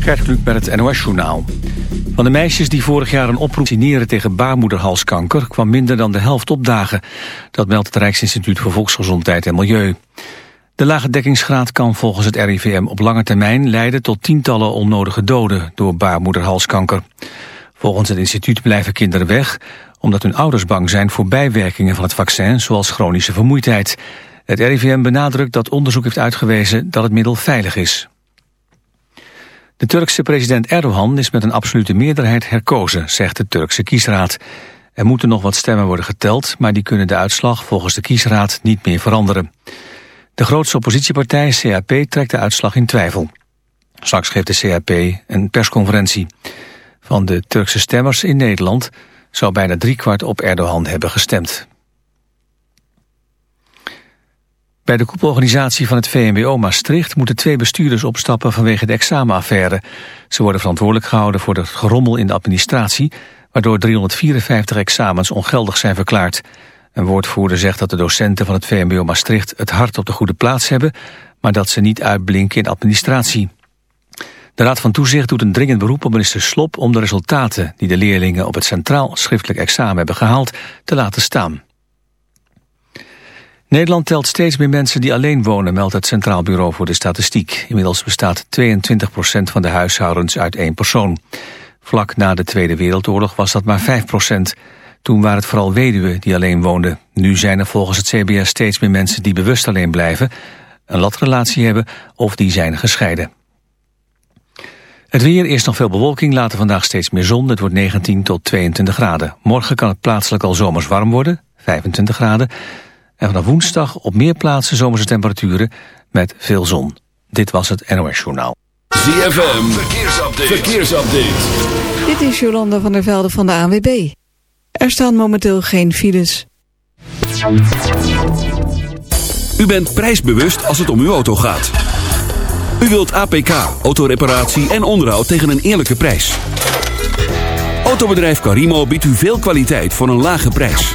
Gert Kluk met het NOS-journaal. Van de meisjes die vorig jaar een oproep signeren tegen baarmoederhalskanker... kwam minder dan de helft opdagen. Dat meldt het Rijksinstituut voor Volksgezondheid en Milieu. De lage dekkingsgraad kan volgens het RIVM op lange termijn leiden... tot tientallen onnodige doden door baarmoederhalskanker. Volgens het instituut blijven kinderen weg... omdat hun ouders bang zijn voor bijwerkingen van het vaccin... zoals chronische vermoeidheid. Het RIVM benadrukt dat onderzoek heeft uitgewezen dat het middel veilig is. De Turkse president Erdogan is met een absolute meerderheid herkozen, zegt de Turkse kiesraad. Er moeten nog wat stemmen worden geteld, maar die kunnen de uitslag volgens de kiesraad niet meer veranderen. De grootste oppositiepartij, CAP, trekt de uitslag in twijfel. Straks geeft de CAP een persconferentie. Van de Turkse stemmers in Nederland zou bijna driekwart op Erdogan hebben gestemd. Bij de koepelorganisatie van het VMBO Maastricht moeten twee bestuurders opstappen vanwege de examenaffaire. Ze worden verantwoordelijk gehouden voor het gerommel in de administratie, waardoor 354 examens ongeldig zijn verklaard. Een woordvoerder zegt dat de docenten van het VMBO Maastricht het hart op de goede plaats hebben, maar dat ze niet uitblinken in administratie. De Raad van Toezicht doet een dringend beroep op minister Slop om de resultaten die de leerlingen op het centraal schriftelijk examen hebben gehaald te laten staan. Nederland telt steeds meer mensen die alleen wonen, meldt het Centraal Bureau voor de Statistiek. Inmiddels bestaat 22% van de huishoudens uit één persoon. Vlak na de Tweede Wereldoorlog was dat maar 5% Toen waren het vooral weduwen die alleen woonden. Nu zijn er volgens het CBS steeds meer mensen die bewust alleen blijven, een latrelatie hebben of die zijn gescheiden. Het weer, eerst nog veel bewolking, later vandaag steeds meer zon. Het wordt 19 tot 22 graden. Morgen kan het plaatselijk al zomers warm worden, 25 graden. En vanaf woensdag op meer plaatsen zomerse temperaturen met veel zon. Dit was het NOS Journaal. ZFM, verkeersupdate. verkeersupdate. Dit is Jolanda van der Velde van de ANWB. Er staan momenteel geen files. U bent prijsbewust als het om uw auto gaat. U wilt APK, autoreparatie en onderhoud tegen een eerlijke prijs. Autobedrijf Carimo biedt u veel kwaliteit voor een lage prijs.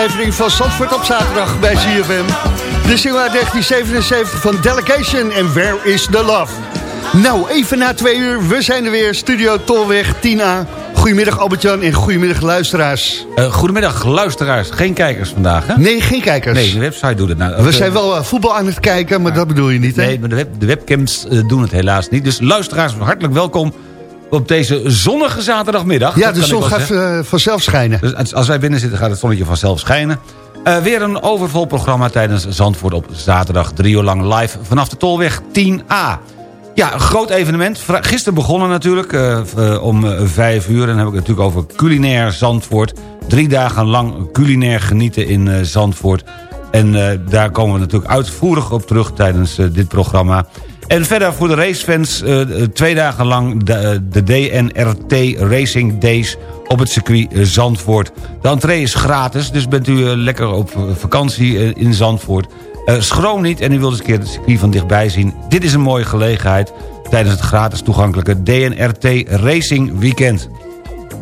aflevering van Zandvoort op zaterdag bij CFM. De single uit 1977 van Delegation en Where is the Love? Nou, even na twee uur, we zijn er weer. Studio Tolweg 10A. Goedemiddag Albert-Jan en goedemiddag luisteraars. Eh, goedemiddag, luisteraars. Geen kijkers vandaag, hè? Nee, geen kijkers. Nee, de website doet het nou. We Eh, zijn wel eh, voetbal aan het kijken, maar dat bedoel je niet, hè? Nee, maar de, web, de webcams eh, doen het helaas niet. Dus luisteraars, hartelijk welkom op deze zonnige zaterdagmiddag. ja, de zon gaat eh, vanzelf schijnen. Dus als- wij binnen zitten, gaat het zonnetje vanzelf schijnen. Eh, weer een overvol programma tijdens Zandvoort op zaterdag. Drie uur lang live vanaf de Tolweg 10A. Ja, een groot evenement. Gisteren begonnen natuurlijk eh, om vijf uur. En dan heb ik het natuurlijk over culinair Zandvoort. Drie dagen lang culinair genieten in Zandvoort. En daar komen we natuurlijk uitvoerig op terug tijdens dit programma. En verder voor de racefans eh, twee dagen lang de, eh, DNRT Racing Days op het circuit eh, Zandvoort. De entree is gratis, dus bent u lekker op vakantie in Zandvoort. Schroom niet en u wilt eens een keer het circuit van dichtbij zien. Dit is een mooie gelegenheid tijdens het gratis toegankelijke DNRT Racing Weekend.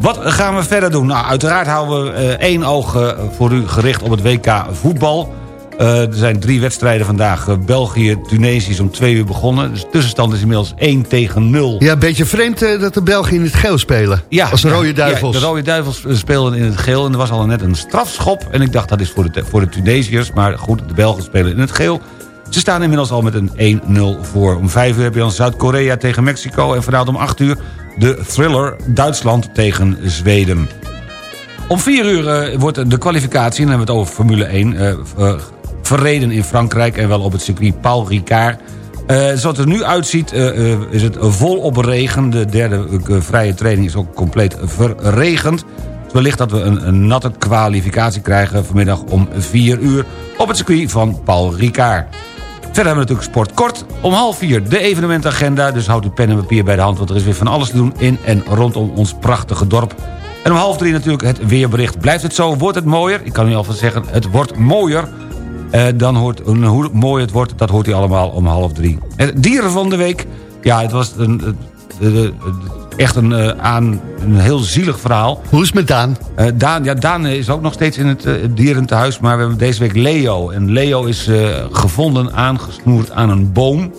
Wat gaan we verder doen? Nou, uiteraard houden we één oog voor u gericht op het WK voetbal. Eh, er zijn drie wedstrijden vandaag. Eh, België, Tunesië is om twee uur begonnen. Dus de tussenstand is inmiddels 1 tegen 0. Ja, een beetje vreemd eh, dat de Belgen in het geel spelen. Als de Rode Duivels. Ja, de Rode Duivels speelden in het geel. En er was al net een strafschop. En ik dacht dat is voor de, voor de Tunesiërs. Maar goed, de Belgen spelen in het geel. Ze staan inmiddels al met een 1-0 voor. Om 5 uur heb je dan Zuid-Korea tegen Mexico. En vanavond om 8 uur de thriller Duitsland tegen Zweden. Om 4 uur wordt de kwalificatie, en dan hebben we het over Formule 1... verreden in Frankrijk en wel op het circuit Paul Ricard. Eh, zoals het er nu uitziet eh, eh, is het volop regen. De derde vrije training is ook compleet verregend. Dus wellicht dat we een, een natte kwalificatie krijgen vanmiddag om 4 uur... op het circuit van Paul Ricard. Verder hebben we natuurlijk sport kort. Om half vier de evenementagenda. Dus houd uw pen en papier bij de hand. Want er is weer van alles te doen in en rondom ons prachtige dorp. En om half drie natuurlijk het weerbericht. Blijft het zo? Wordt het mooier? Ik kan u alvast zeggen, het wordt mooier. Eh, dan hoort, hoe mooi het wordt, dat hoort u allemaal om half drie. Het dieren van de week. Ja, het was een, echt een, eh, aan, een heel zielig verhaal. Hoe is het met Daan? Eh, Daan, ja, Daan is ook nog steeds in het uh, dierentehuis. Maar we hebben deze week Leo. En Leo is gevonden aangesnoerd aan een boom.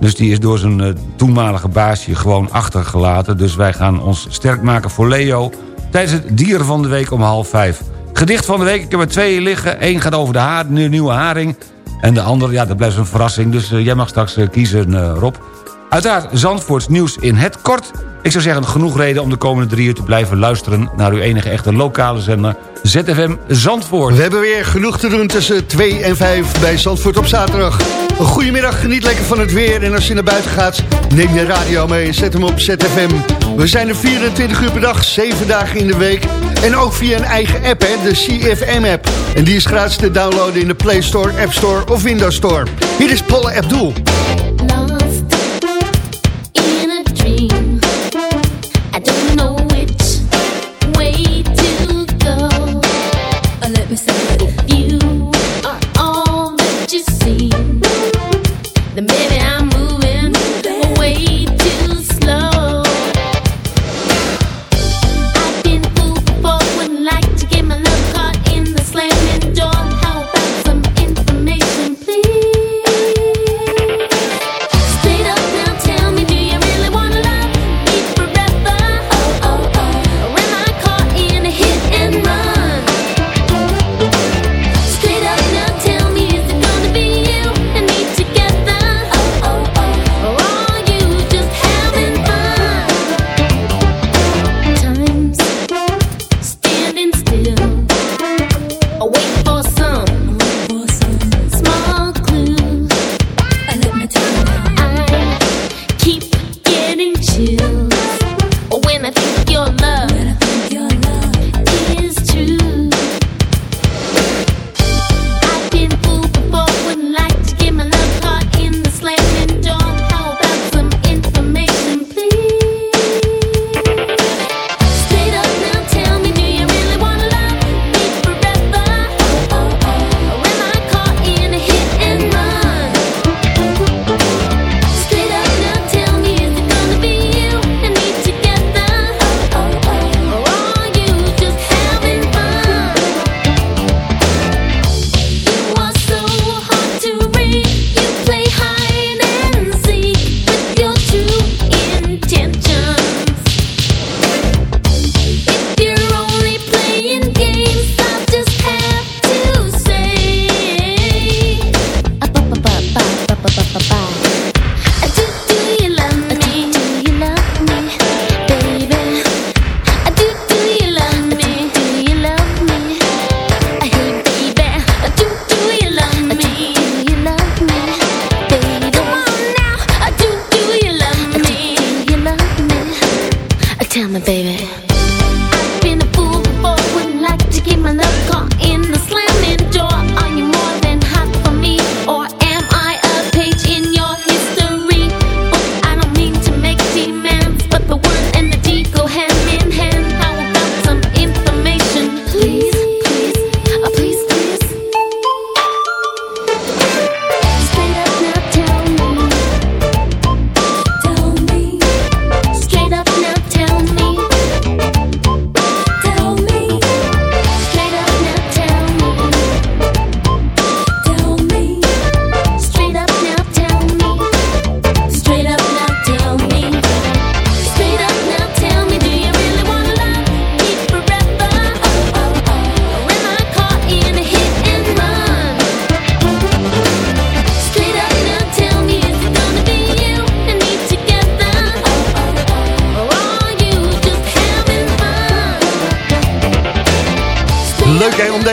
Dus die is door zijn toenmalige baasje gewoon achtergelaten. Dus wij gaan ons sterk maken voor Leo... tijdens het dieren van de week om half vijf. Gedicht van de week, ik heb er twee liggen. Eén gaat over de, nieuwe haring. En de andere, ja, dat blijft een verrassing. Dus eh, jij mag straks eh, kiezen, eh, Rob. Uiteraard Zandvoorts nieuws in het kort. Ik zou zeggen, genoeg reden om de komende drie uur te blijven luisteren... naar uw enige echte lokale zender, ZFM Zandvoort. We hebben weer genoeg te doen tussen 2 en 5 bij Zandvoort op zaterdag. Een goedemiddag, geniet lekker van het weer. En als je naar buiten gaat, neem je radio mee en zet hem op ZFM. We zijn er 24 uur per dag, 7 dagen in de week. En ook via een eigen app, hè, de CFM-app. En die is gratis te downloaden in de Play Store, App Store of Windows Store. Hier is Paula Abdul.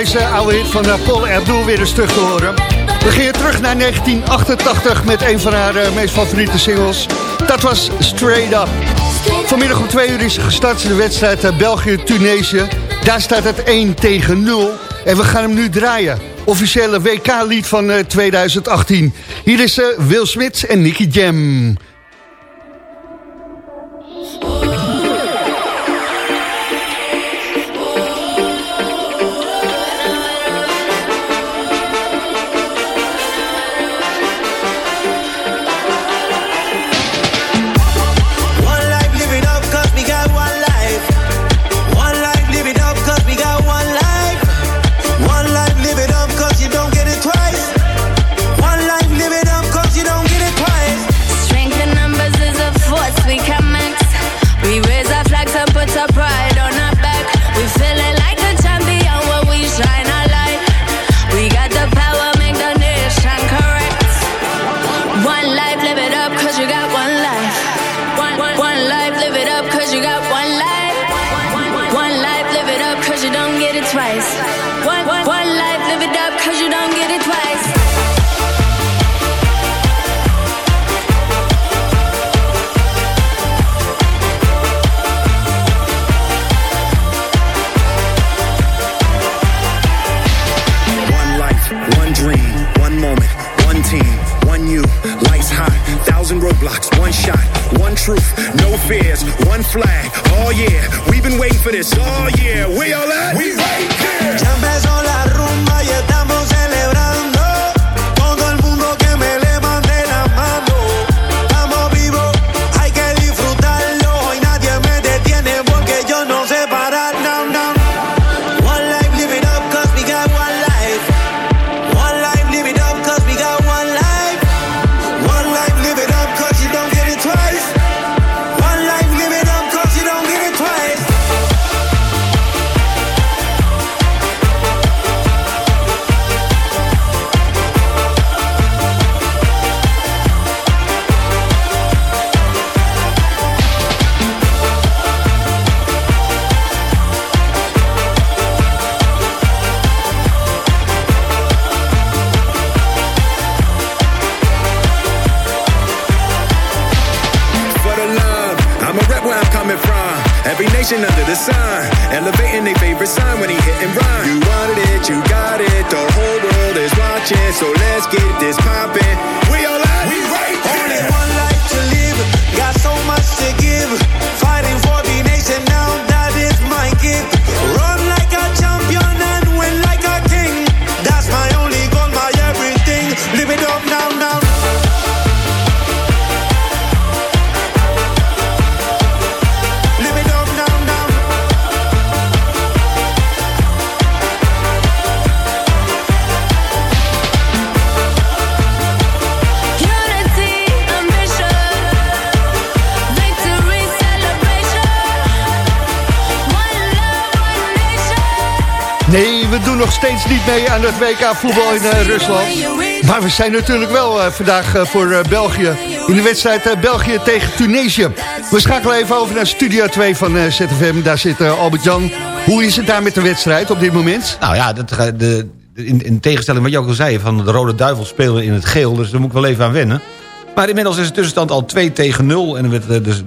deze oude hit van eh, Paul Abdul weer eens terug te horen. We gingen terug naar 1988 met een van haar eh, meest favoriete singles. Dat was Straight Up. Vanmiddag om twee uur is gestart de wedstrijd eh, België-Tunesië. Daar staat het 1 tegen 0. En we gaan hem nu draaien. Officiële WK-lied van 2018. Hier is Will Smith en Nicky Jam. fears, one flag. Oh yeah, we've been waiting for this all year. Where y'all at? We nog steeds niet mee aan het WK voetbal in eh, Rusland. Maar we zijn natuurlijk wel eh, vandaag eh, voor België. In de wedstrijd België tegen Tunesië. We schakelen even over naar Studio 2 van ZFM. Daar zit Albert-Jan. Hoe is het daar met de wedstrijd op dit moment? Nou ja, dat, de, in, in tegenstelling wat je ook al zei... van de Rode Duivel spelen in het geel. Dus daar moet ik wel even aan wennen. Maar inmiddels is de tussenstand al 2 tegen 0. En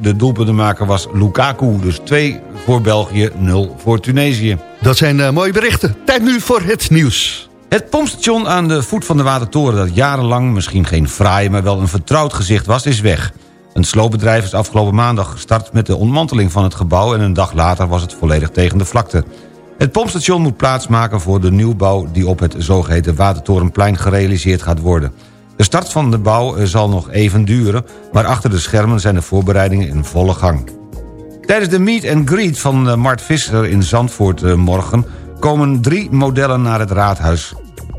de, doelpuntenmaker was Lukaku. Dus 2 voor België, 0 voor Tunesië. Dat zijn uh, mooie berichten. Tijd nu voor het nieuws. Het pompstation aan de voet van de Watertoren... dat jarenlang misschien geen fraai, maar wel een vertrouwd gezicht was, is weg. Een sloopbedrijf is afgelopen maandag gestart met de ontmanteling van het gebouw... en een dag later was het volledig tegen de vlakte. Het pompstation moet plaatsmaken voor de nieuwbouw... die op het zogeheten Watertorenplein gerealiseerd gaat worden. De start van de bouw eh, zal nog even duren... maar achter de schermen zijn de voorbereidingen in volle gang. Tijdens de meet and greet van eh, Mart Visser in Zandvoort eh, morgen... komen drie modellen naar het raadhuis.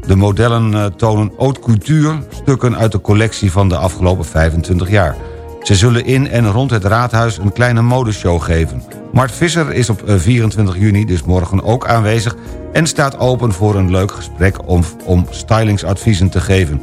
De modellen tonen haute couture, stukken uit de collectie van de afgelopen 25 jaar. Ze zullen in en rond het raadhuis een kleine modeshow geven. Mart Visser is op 24 juni, dus morgen ook aanwezig... en staat open voor een leuk gesprek om, om stylingsadviezen te geven.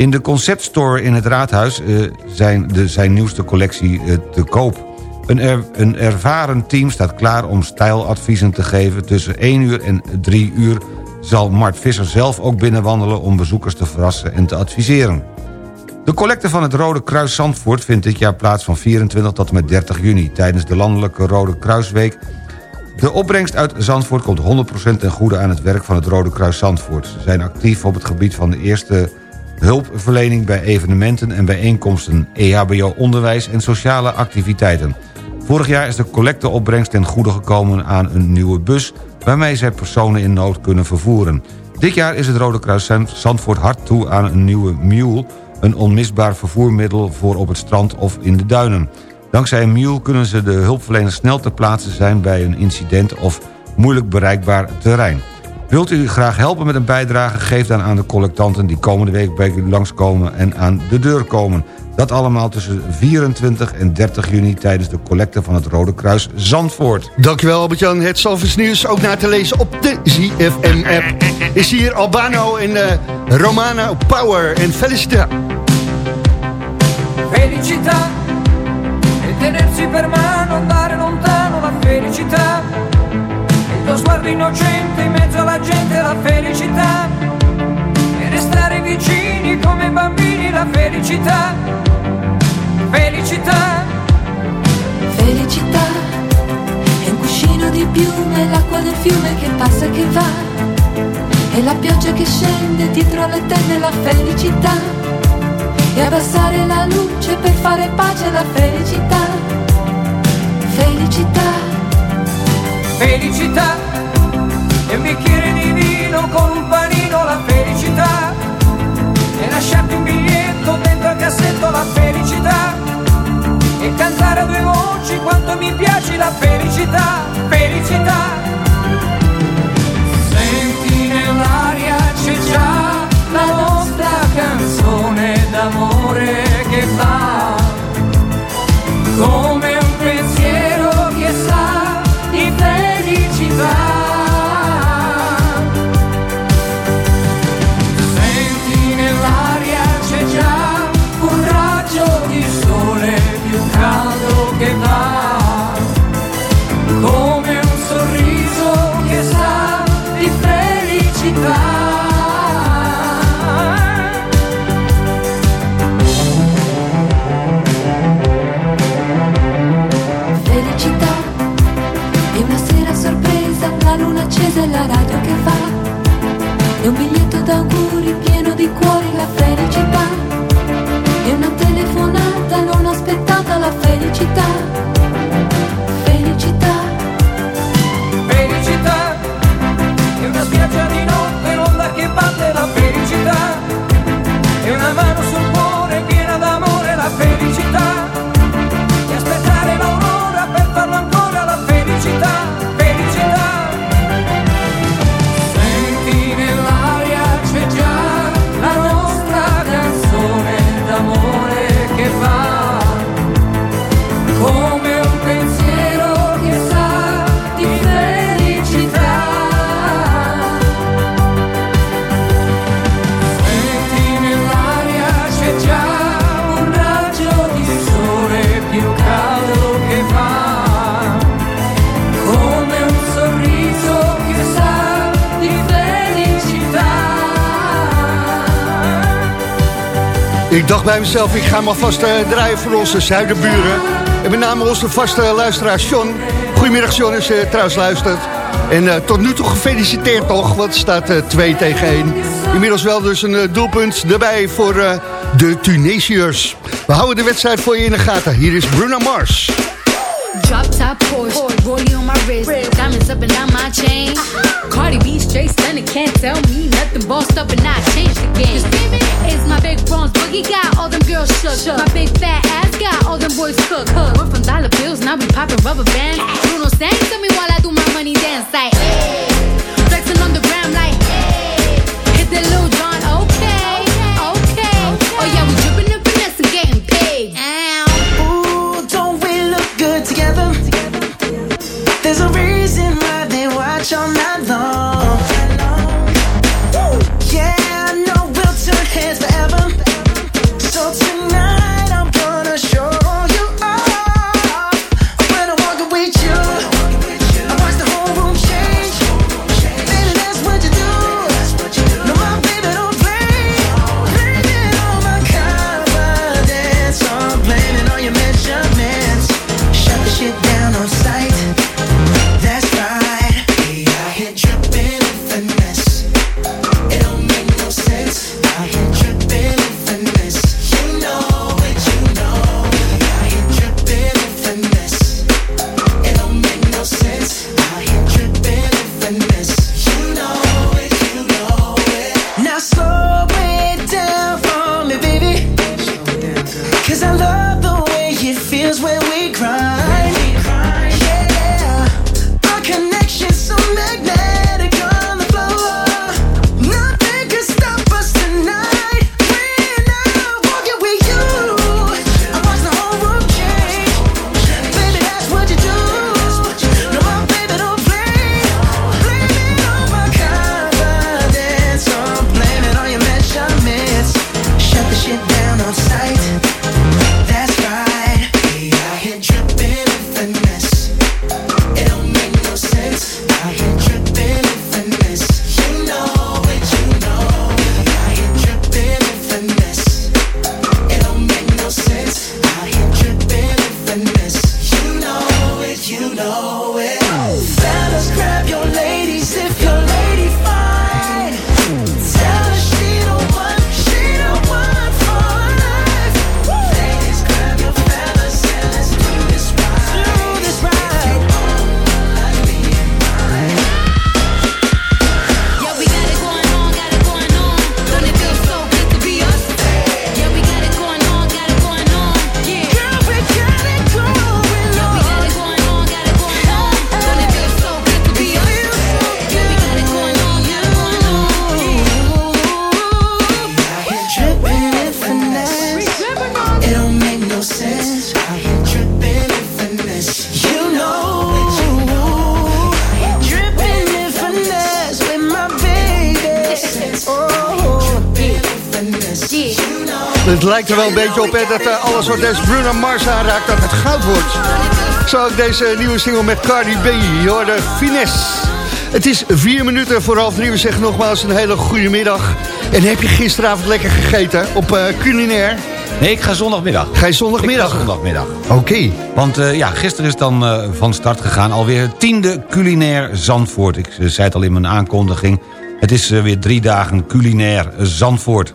In de conceptstore in het Raadhuis uh, zijn de, zijn nieuwste collectie uh, te koop. Een, een ervaren team staat klaar om stijladviezen te geven. Tussen 1 uur en 3 uur zal Mart Visser zelf ook binnenwandelen... om bezoekers te verrassen en te adviseren. De collecte van het Rode Kruis Zandvoort vindt dit jaar plaats van 24 tot en met 30 juni... tijdens de landelijke Rode Kruisweek de opbrengst uit Zandvoort komt 100% ten goede aan het werk van het Rode Kruis Zandvoort. Ze zijn actief op het gebied van de eerste hulpverlening bij evenementen en bijeenkomsten, EHBO-onderwijs en sociale activiteiten. Vorig jaar is de collecteopbrengst ten goede gekomen aan een nieuwe bus... waarmee zij personen in nood kunnen vervoeren. Dit jaar is het Rode Kruis Zandvoort hard toe aan een nieuwe mule... een onmisbaar vervoermiddel voor op het strand of in de duinen. Dankzij een mule kunnen ze de hulpverleners snel ter plaatse zijn... bij een incident of moeilijk bereikbaar terrein. Wilt u graag helpen met een bijdrage? Geef dan aan de collectanten die komende week bij u langskomen en aan de deur komen. Dat allemaal tussen 24 en 30 juni tijdens de collecte van het Rode Kruis Zandvoort. Dankjewel Albert-Jan. Het Salvers nieuws ook na te lezen op de ZFM-app. Is hier Albano en uh, Romana Power en Felicita. Felicità e tenersi per mano, andare lontano la felicità. Sguardo innocente in mezzo alla gente la felicità. E restare vicini come bambini la felicità. Felicità. Felicità è un cuscino di piume, l'acqua del fiume che passa e che va. E la pioggia che scende dietro le tende la felicità. E abbassare la luce per fare pace alla felicità. Felicità. Felicità e un bicchiere di vino con un panino la felicità. E lasciarti un biglietto dentro al cassetto la felicità. E cantare a due voci quanto mi piace la felicità. Felicità. Bij mezelf, ik ga hem alvast eh, draaien voor onze zuidenburen. En met name onze vaste luisteraar John. Goedemiddag John, als je trouwens luistert. En eh, tot nu toe gefeliciteerd toch, want het staat eh 2 tegen 1. Inmiddels wel dus een eh, doelpunt erbij voor eh, de Tunesiërs. We houden de wedstrijd voor je in de gaten. Hier is Bruno Mars. Drop top Porsche, rollie on my wrist, diamonds up and down my chain. Uh-huh. Cardi B straight stunning, can't tell me nothing. Bossed up and I changed the game. It's my big bronze boogie got all them girls shook. My big fat ass got all them boys cook. We're from dollar bills, now we popping rubber bands. Bruno sang to me while I do my money dance like. Hey. Flexing on the gram like. Hey. Hit that Lil Jon, There's a reason why they watch all night long. Beetje op hè, dat eh, alles wat deze Bruno Mars aanraakt, dat het goud wordt. Zo ook deze nieuwe single met Cardi B, hoorde Finesse. Het is vier minuten voor half drie. We zeggen nogmaals een hele goede middag. En heb je gisteravond lekker gegeten op eh, culinair? Nee, ik ga zondagmiddag. Ga je zondagmiddag? Ik zondagmiddag. Oké. Want eh, ja, gisteren is dan van start gegaan alweer het tiende culinair Zandvoort. Ik zei het al in mijn aankondiging. Het is weer drie dagen culinair Zandvoort.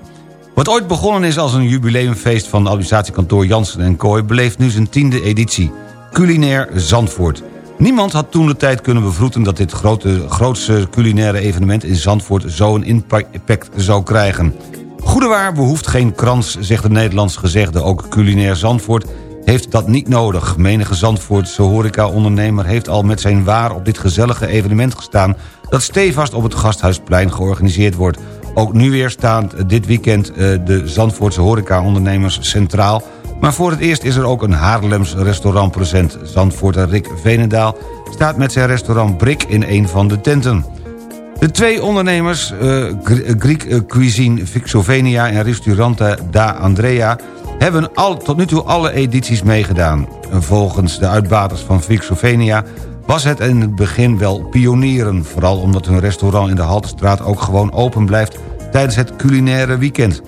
Wat ooit begonnen is als een jubileumfeest van administratiekantoor Jansen en Kooi... beleeft nu zijn tiende editie. Culinair Zandvoort. Niemand had toen de tijd kunnen bevroeten dat dit grote, grootste culinaire evenement in Zandvoort zo'n impact zou krijgen. Goedewaar behoeft geen krans, zegt de Nederlands gezegde. Ook culinair Zandvoort heeft dat niet nodig. Menige Zandvoortse horeca-ondernemer heeft al met zijn waar op dit gezellige evenement gestaan... dat stevast op het Gasthuisplein georganiseerd wordt. Ook nu weer staan dit weekend eh, de Zandvoortse horeca-ondernemers centraal... maar voor het eerst is er ook een Haarlems restaurant present. Zandvoorter Rick Venendaal staat met zijn restaurant Brik in een van de tenten. De twee ondernemers, eh, eh, Cuisine Vixovenia en Ristorante Da Andrea... hebben al, tot nu toe alle edities meegedaan. Volgens de uitbaters van Vixovenia was het in het begin wel pionieren... vooral omdat hun restaurant in de Haltestraat ook gewoon open blijft... tijdens het culinaire weekend.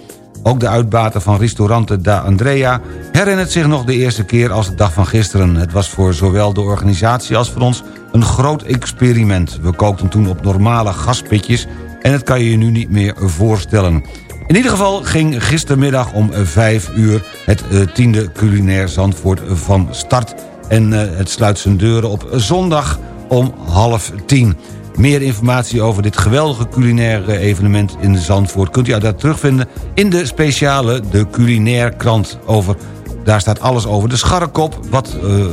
Ook de uitbater van Ristorante da Andrea herinnert zich nog de eerste keer als de dag van gisteren. Het was voor zowel de organisatie als voor ons een groot experiment. We kookten toen op normale gaspitjes en het kan je je nu niet meer voorstellen. In ieder geval ging gistermiddag om 5 uur het eh, tiende culinair Zandvoort van start... en eh, het sluit zijn deuren op zondag om half tien. Meer informatie over dit geweldige culinaire evenement in Zandvoort... kunt u uiteraard terugvinden in de speciale De Culinair krant over... Daar staat alles over de scharrekop, wat, eh,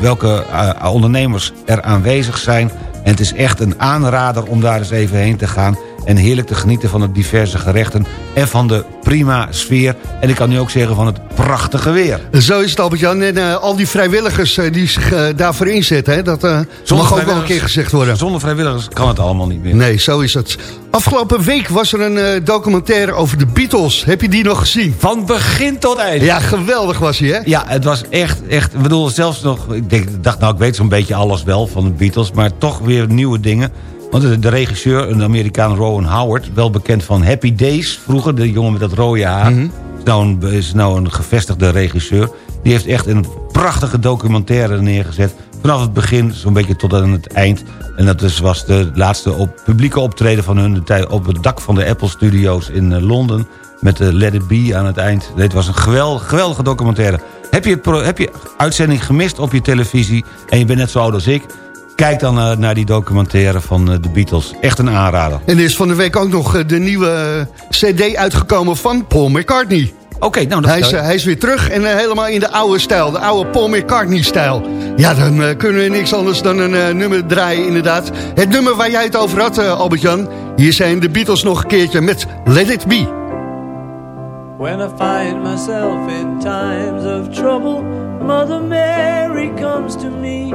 welke eh, ondernemers er aanwezig zijn. En het is echt een aanrader om daar eens even heen te gaan... en heerlijk te genieten van de diverse gerechten... en van de prima sfeer. En ik kan nu ook zeggen van het prachtige weer. Zo is het, Albert-Jan. En eh, al die vrijwilligers eh, die zich eh, daarvoor inzetten... Hè, dat mag ook wel een keer gezegd worden. Zonder vrijwilligers kan het allemaal niet meer. Nee, zo is het. Afgelopen week was er een documentaire over de Beatles. Heb je die nog gezien? Van begin tot eind. Ja, geweldig was hij, hè? Ja, het was echt, echt... Ik bedoel, zelfs nog... Ik dacht, nou, ik weet zo'n beetje alles wel van de Beatles... maar toch weer nieuwe dingen. Want de, regisseur, een Amerikaan Rowan Howard... wel bekend van Happy Days vroeger... de jongen met dat rode haar... is, nou een, is nou een gevestigde regisseur. Die heeft echt een prachtige documentaire neergezet... vanaf het begin zo'n beetje tot aan het eind. En dat dus was de laatste op, publieke optreden van hun... op het dak van de Apple Studios in eh, Londen... met de Let It Be aan het eind. Dit was een geweldige, geweldige documentaire. Heb je, heb je uitzending gemist op je televisie... en je bent net zo oud als ik... kijk dan eh, naar die documentaire van eh, de Beatles. Echt een aanrader. En er is van de week ook nog eh, de nieuwe cd uitgekomen van Paul McCartney. Oké, nou... Dat Hij is, hij is weer terug en helemaal in de oude stijl. De oude Paul McCartney-stijl. Ja, dan kunnen we niks anders dan een nummer draaien, inderdaad. Het nummer waar jij het over had, eh, Albert-Jan. Hier zijn de Beatles nog een keertje met Let It Be. When I find myself in times of trouble, Mother Mary comes to me,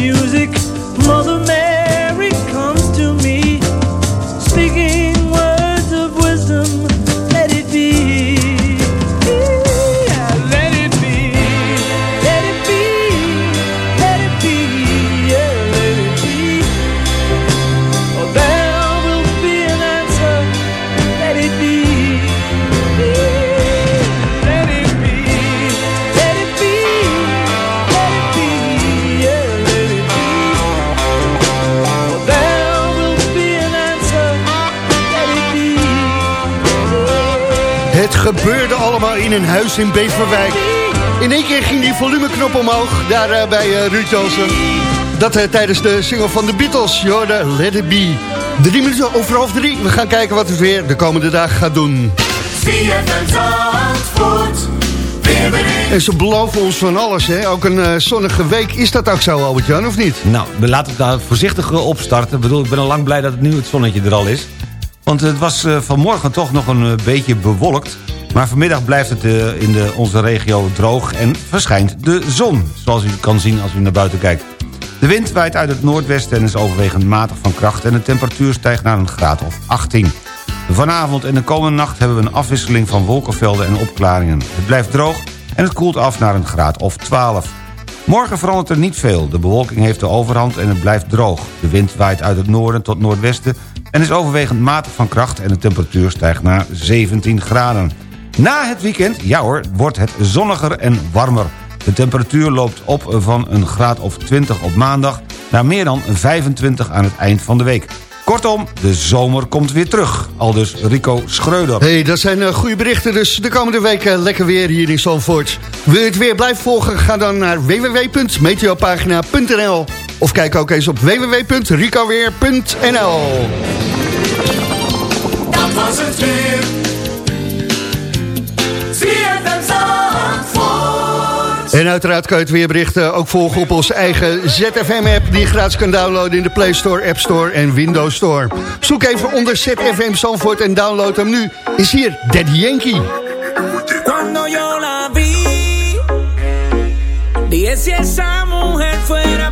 gebeurde allemaal in een huis in Beverwijk. In één keer ging die volumeknop omhoog, daar eh, bij eh, Ruud Jansen. Dat eh, tijdens de single van de Beatles, Jorda Let It Be. Drie minuten over half drie. We gaan kijken wat het weer de komende dagen gaat doen. En ze beloven ons van alles, hè? Ook een zonnige week. Is dat ook zo, Albert-Jan, of niet? Nou, we laten het daar voorzichtig eh, opstarten. Ik bedoel, ik ben al lang blij dat het nu het zonnetje er al is. Want het was vanmorgen toch nog een beetje bewolkt. Maar vanmiddag blijft het eh, in de, onze regio droog en verschijnt de zon. Zoals u kan zien als u naar buiten kijkt. De wind waait uit het noordwesten en is overwegend matig van kracht... en de temperatuur stijgt naar een graad of 18. Vanavond en de komende nacht hebben we een afwisseling van wolkenvelden en opklaringen. Het blijft droog en het koelt af naar een graad of 12. Morgen verandert er niet veel. De bewolking heeft de overhand en het blijft droog. De wind waait uit het noorden tot noordwesten... en is overwegend matig van kracht en de temperatuur stijgt naar 17 graden. Na het weekend, ja hoor, wordt het zonniger en warmer. De temperatuur loopt op van een graad of 20 op maandag... naar meer dan 25 aan het eind van de week. Kortom, de zomer komt weer terug. Aldus Rico Schreuder. hey, dat zijn eh, goede berichten. Dus de komende week eh, lekker weer hier in Zandvoort. Wil je het weer blijven volgen? Ga dan naar www.meteopagina.nl Of kijk ook eens op www.ricoweer.nl Dat was het weer. En uiteraard kan je het weerbericht eh, ook volgen op onze eigen ZFM-app... die je gratis kan downloaden in de Play Store, App Store en Windows Store. Zoek even onder ZFM Zandvoort en download hem nu. Is hier Daddy Yankee. Cuando yo la vi, dije si esa mujer fuera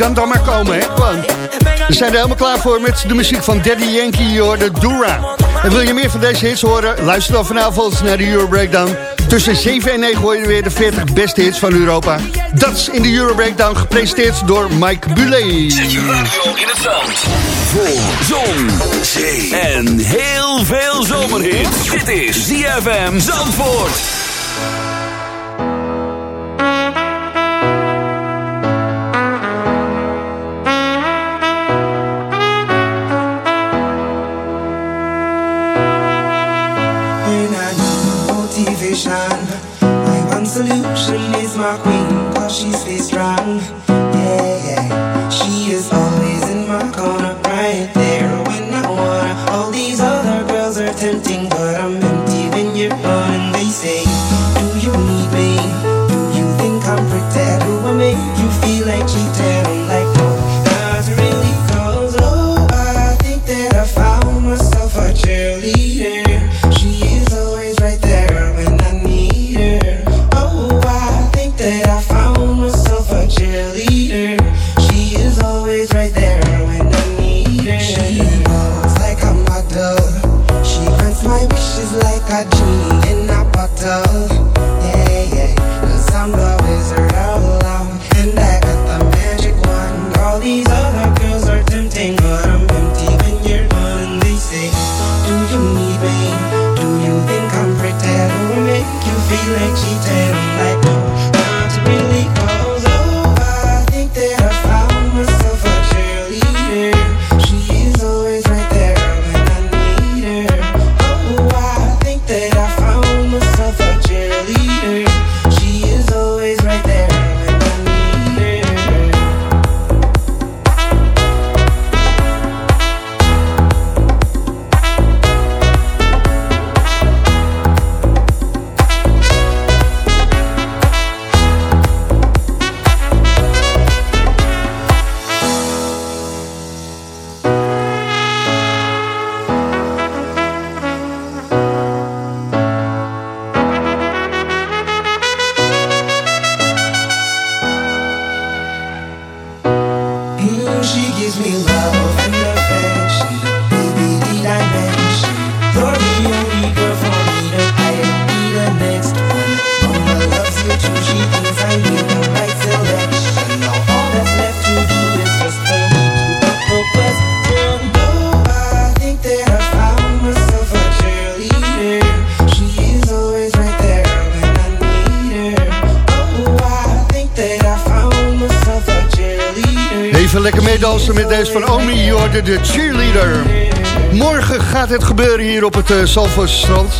Albert-Jan dan maar komen, hè? We zijn er helemaal klaar voor met de muziek van Daddy Yankee, hoor, de Dura. En wil je meer van deze hits horen? Luister dan vanavond naar de Euro Breakdown. Tussen 7 en 9 hoor je weer de 40 beste hits van Europa. Dat is in de Euro Breakdown gepresenteerd door Mike Bulet. Zet radio in het zand. Voor zon, zee en heel veel zomerhit. Dit is ZFM Zandvoort. dark while she stays strong. Meedansen met deze van Omi, je hoorde de cheerleader. Morgen gaat het gebeuren hier op het uh, strand.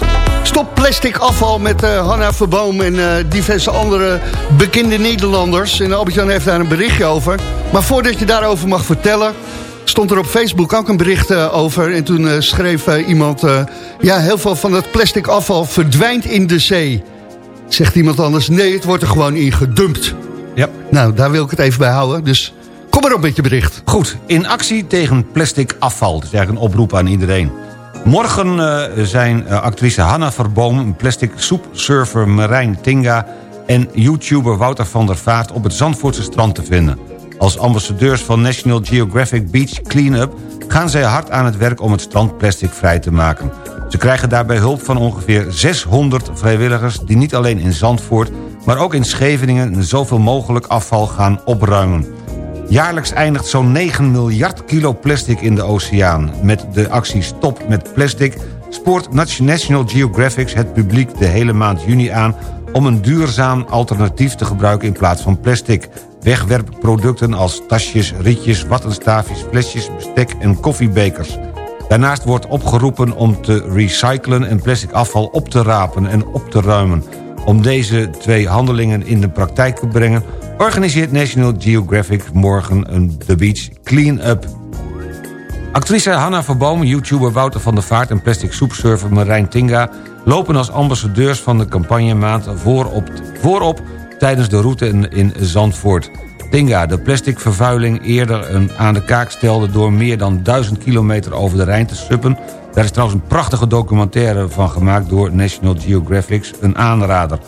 Stop plastic afval met eh, Hanna Verboom en eh, diverse andere bekende Nederlanders. En Albert-Jan heeft daar een berichtje over. Maar voordat je daarover mag vertellen... stond er op Facebook ook een bericht over. En toen schreef iemand... ja, heel veel van het plastic afval verdwijnt in de zee. Zegt iemand anders, nee, het wordt er gewoon in gedumpt. Ja. Nou, daar wil ik het even bij houden. Dus kom maar op met je bericht. Goed, in actie tegen plastic afval. Dat is eigenlijk een oproep aan iedereen. Morgen eh, zijn eh, actrice Hanna Verboom, plastic soepsurfer Marijn Tinga... en YouTuber Wouter van der Vaart op het Zandvoortse strand te vinden. Als ambassadeurs van National Geographic Beach Cleanup... gaan zij hard aan het werk om het strand plastic vrij te maken. Ze krijgen daarbij hulp van ongeveer 600 vrijwilligers... die niet alleen in Zandvoort, maar ook in Scheveningen... zoveel mogelijk afval gaan opruimen. Jaarlijks eindigt zo'n 9 miljard kilo plastic in de oceaan. Met de actie Stop met Plastic spoort National Geographic het publiek de hele maand juni aan... om een duurzaam alternatief te gebruiken in plaats van plastic. Wegwerpproducten als tasjes, rietjes, wattenstaafjes, flesjes, bestek en koffiebekers. Daarnaast wordt opgeroepen om te recyclen en plastic afval op te rapen en op te ruimen. Om deze twee handelingen in de praktijk te brengen... organiseert National Geographic morgen een The Beach Clean-up. Actrice Hanna Verboom, YouTuber Wouter van der Vaart... en plastic soepsurfer Marijn Tinga... lopen als ambassadeurs van de campagnemaand voorop, voorop... tijdens de route in, in Zandvoort. Tinga, de plastic vervuiling eerder een, aan de kaak stelde... door meer dan 1000 kilometer over de Rijn te suppen... daar is trouwens een prachtige documentaire van gemaakt... door National Geographic, een aanrader.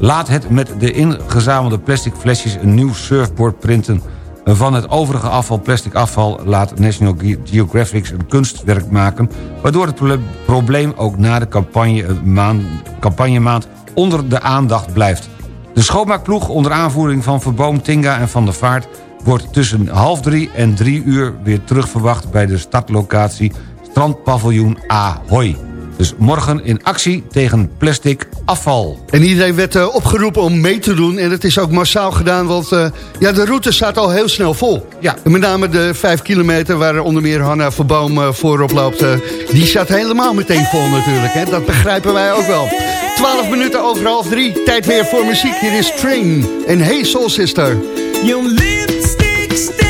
Laat het met de ingezamelde plastic flesjes een nieuw surfboard printen... Van het overige afval, plastic afval, laat National Ge- Geographic een kunstwerk maken... waardoor het pro- probleem ook na de campagne, eh, maand, campagnemaand onder de aandacht blijft. De schoonmaakploeg onder aanvoering van Verboom, Tinga en Van der Vaart... wordt tussen half drie en drie uur weer terugverwacht... bij de startlocatie Strandpaviljoen Ahoy. Dus morgen in actie tegen plastic afval. En iedereen werd eh, opgeroepen om mee te doen. En dat is ook massaal gedaan, want eh, ja, de route staat al heel snel vol. Ja. En met name de 5 kilometer waar onder meer Hanna Verboom uh, voorop loopt... die staat helemaal meteen vol natuurlijk. Hè? Dat begrijpen wij ook wel. 12 minuten over half drie. Tijd weer voor muziek. Hier is Train en Hey Soul Sister. Your lipstick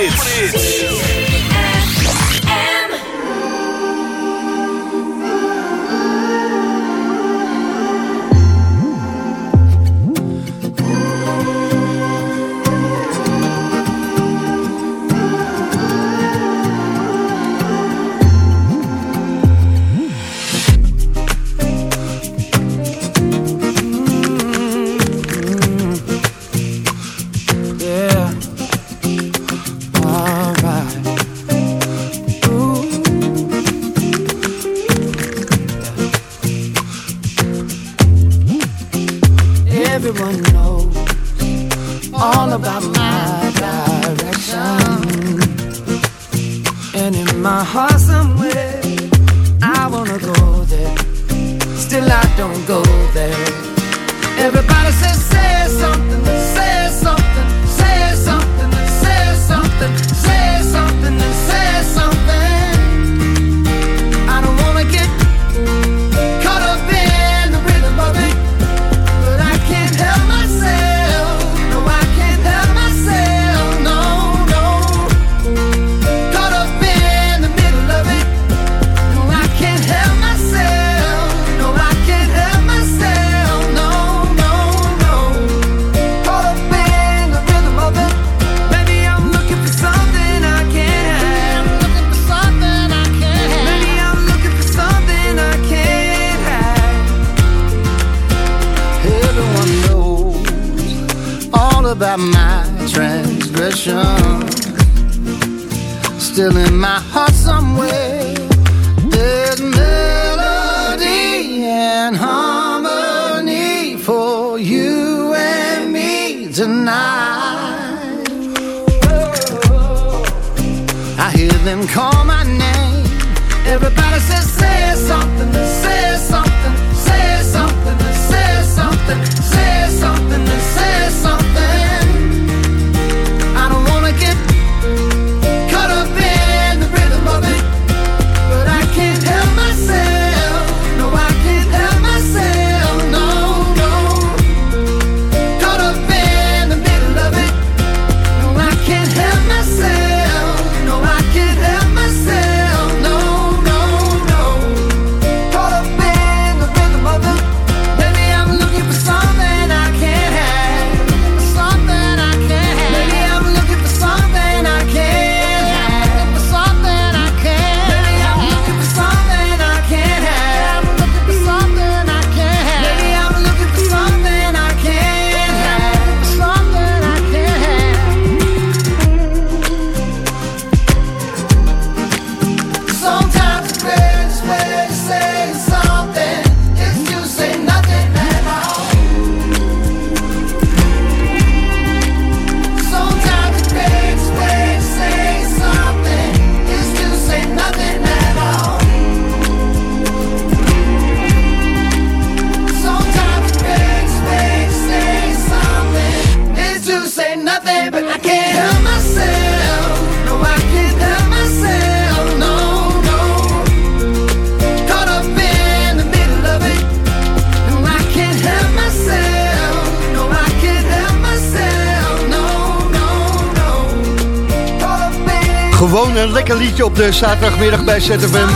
Zaterdagmiddag bij ZFM.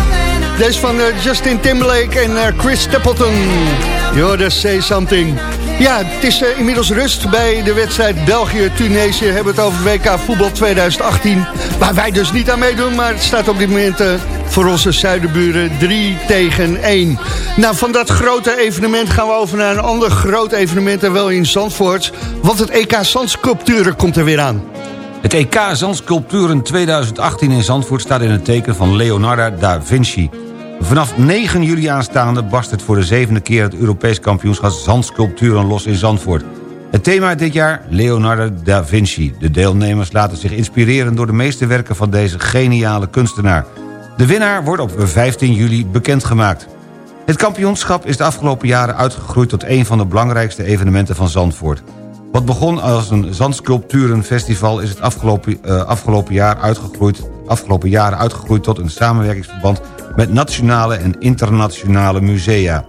Deze van eh, Justin Timberlake en eh, Chris Stapleton. Yo, say something. Ja, het is eh, inmiddels rust bij de wedstrijd België-Tunesië. We hebben het over WK voetbal 2018. Waar wij dus niet aan meedoen, maar het staat op dit moment voor onze zuidenburen 3 tegen 1. Nou, van dat grote evenement gaan we over naar een ander groot evenement. En wel in Zandvoort, want het EK Zandsculpturen komt er weer aan. Het EK Zandsculpturen 2018 in Zandvoort staat in het teken van Leonardo da Vinci. Vanaf 9 juli aanstaande barst het voor de zevende keer... het Europees kampioenschap Zandsculpturen los in Zandvoort. Het thema dit jaar Leonardo da Vinci. De deelnemers laten zich inspireren door de meeste werken van deze geniale kunstenaar. De winnaar wordt op 15 juli bekendgemaakt. Het kampioenschap is de afgelopen jaren uitgegroeid... tot een van de belangrijkste evenementen van Zandvoort. Wat begon als een zandsculpturenfestival... is het afgelopen, eh, afgelopen, jaar uitgegroeid, afgelopen jaren uitgegroeid tot een samenwerkingsverband... met nationale en internationale musea.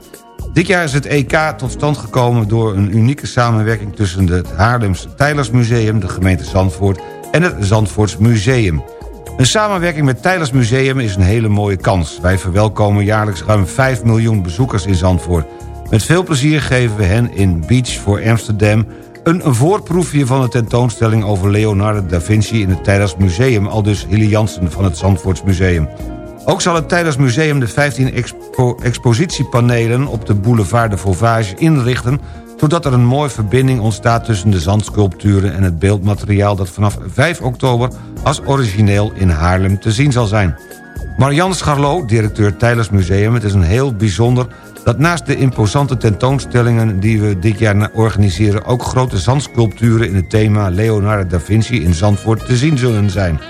Dit jaar is het EK tot stand gekomen door een unieke samenwerking... tussen het Haarlems Tijlersmuseum, de gemeente Zandvoort... en het Zandvoorts Museum. Een samenwerking met Tijlers Museum is een hele mooie kans. Wij verwelkomen jaarlijks ruim 5 miljoen bezoekers in Zandvoort. Met veel plezier geven we hen in Beach voor Amsterdam... een voorproefje van de tentoonstelling over Leonardo da Vinci... in het Tijlers Museum, al dus Hilly Jansen van het Zandvoorts Museum. Ook zal het Tijlers Museum de 15 expo expositiepanelen... op de boulevard de Vauvage inrichten zodat er een mooie verbinding ontstaat tussen de zandsculpturen en het beeldmateriaal dat vanaf 5 oktober als origineel in Haarlem te zien zal zijn. Marianne Scharlo, directeur Tijlers Museum, het is een heel bijzonder dat naast de imposante tentoonstellingen die we dit jaar organiseren... ook grote zandsculpturen in het thema Leonardo da Vinci in Zandvoort te zien zullen zijn.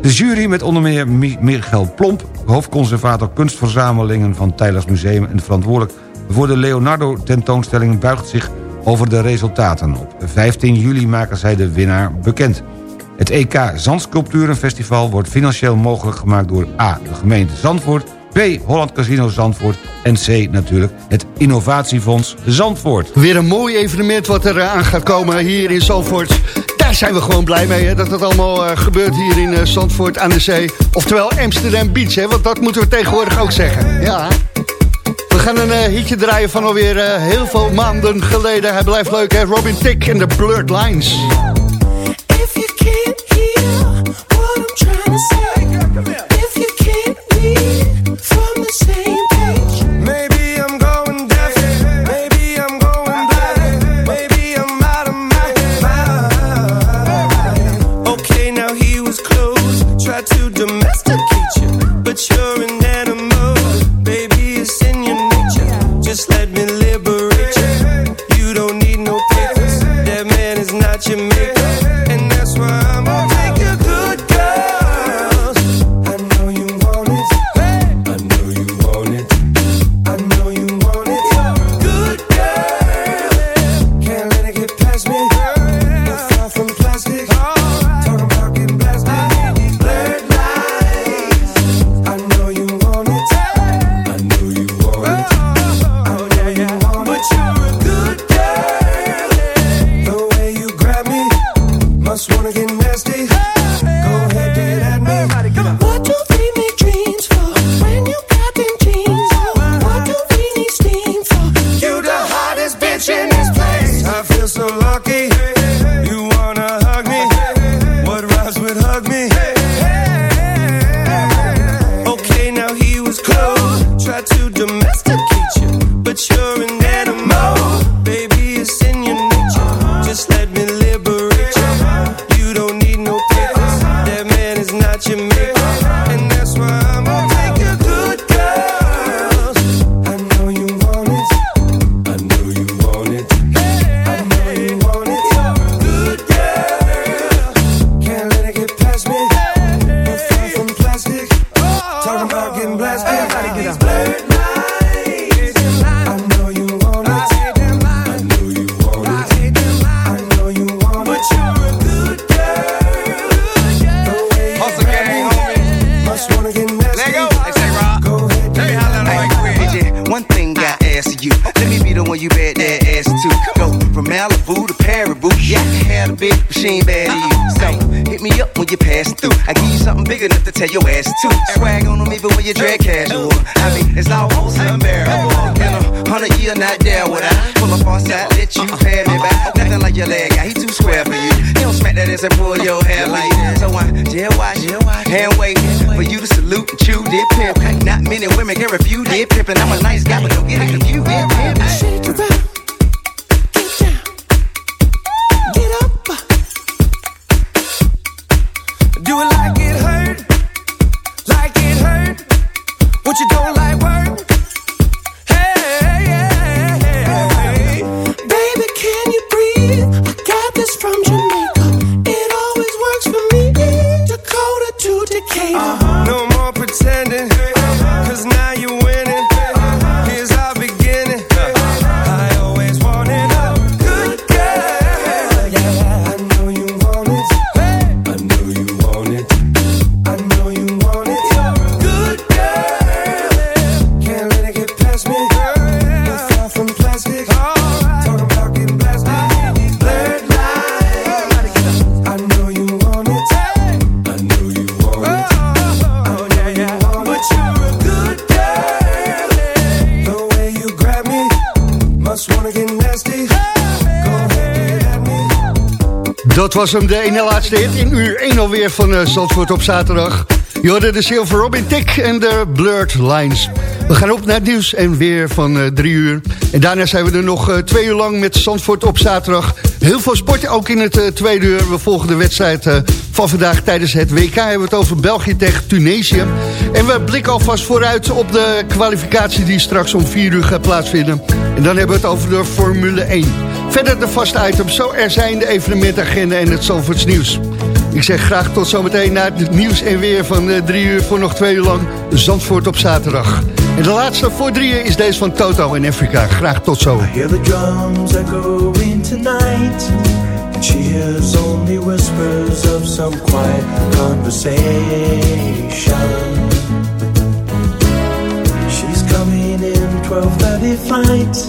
De jury met onder meer Michael Plomp, hoofdconservator kunstverzamelingen van Tijlers Museum... en verantwoordelijk voor de Leonardo-tentoonstelling buigt zich over de resultaten. Op 15 juli maken zij de winnaar bekend. Het EK Zandsculpturenfestival wordt financieel mogelijk gemaakt door A. de gemeente Zandvoort... B. Holland Casino Zandvoort en C. natuurlijk het Innovatiefonds Zandvoort. Weer een mooi evenement wat er aan gaat komen hier in Zandvoort. Daar zijn we gewoon blij mee, hè, dat het allemaal uh, gebeurt hier in uh, Zandvoort aan de zee. Oftewel Amsterdam Beach, hè, want dat moeten we tegenwoordig ook zeggen. Ja. We gaan een hitje draaien van alweer heel veel maanden geleden. Hij blijft leuk, hè? Robin Tick en de Blurred Lines. dat was hem, de ene laatste hit in uur 1 alweer van uh, Zandvoort op zaterdag. Jorden de Silver Robin Tick en de Blurred Lines. We gaan op naar het nieuws en weer van eh, drie uur. En daarna zijn we er nog eh, twee uur lang met Zandvoort op zaterdag. Heel veel sport, ook in het uh, tweede uur. We volgen de wedstrijd van vandaag tijdens het WK. Hebben we het over België tegen Tunesië. En we blikken alvast vooruit op de kwalificatie die straks om vier uur gaat plaatsvinden. En dan hebben we het over de Formule 1. Verder de vaste item, zo er zijn de evenementagenda en het Zandvoorts nieuws. Ik zeg graag tot zometeen naar het nieuws en weer van eh, drie uur voor nog twee uur lang Zandvoort op zaterdag. En de laatste voor drieën is deze van Toto in Afrika. Graag tot zo. I hear the drums echoing tonight. And she hears only whispers of some quiet conversation. She's coming in 12.30 flight.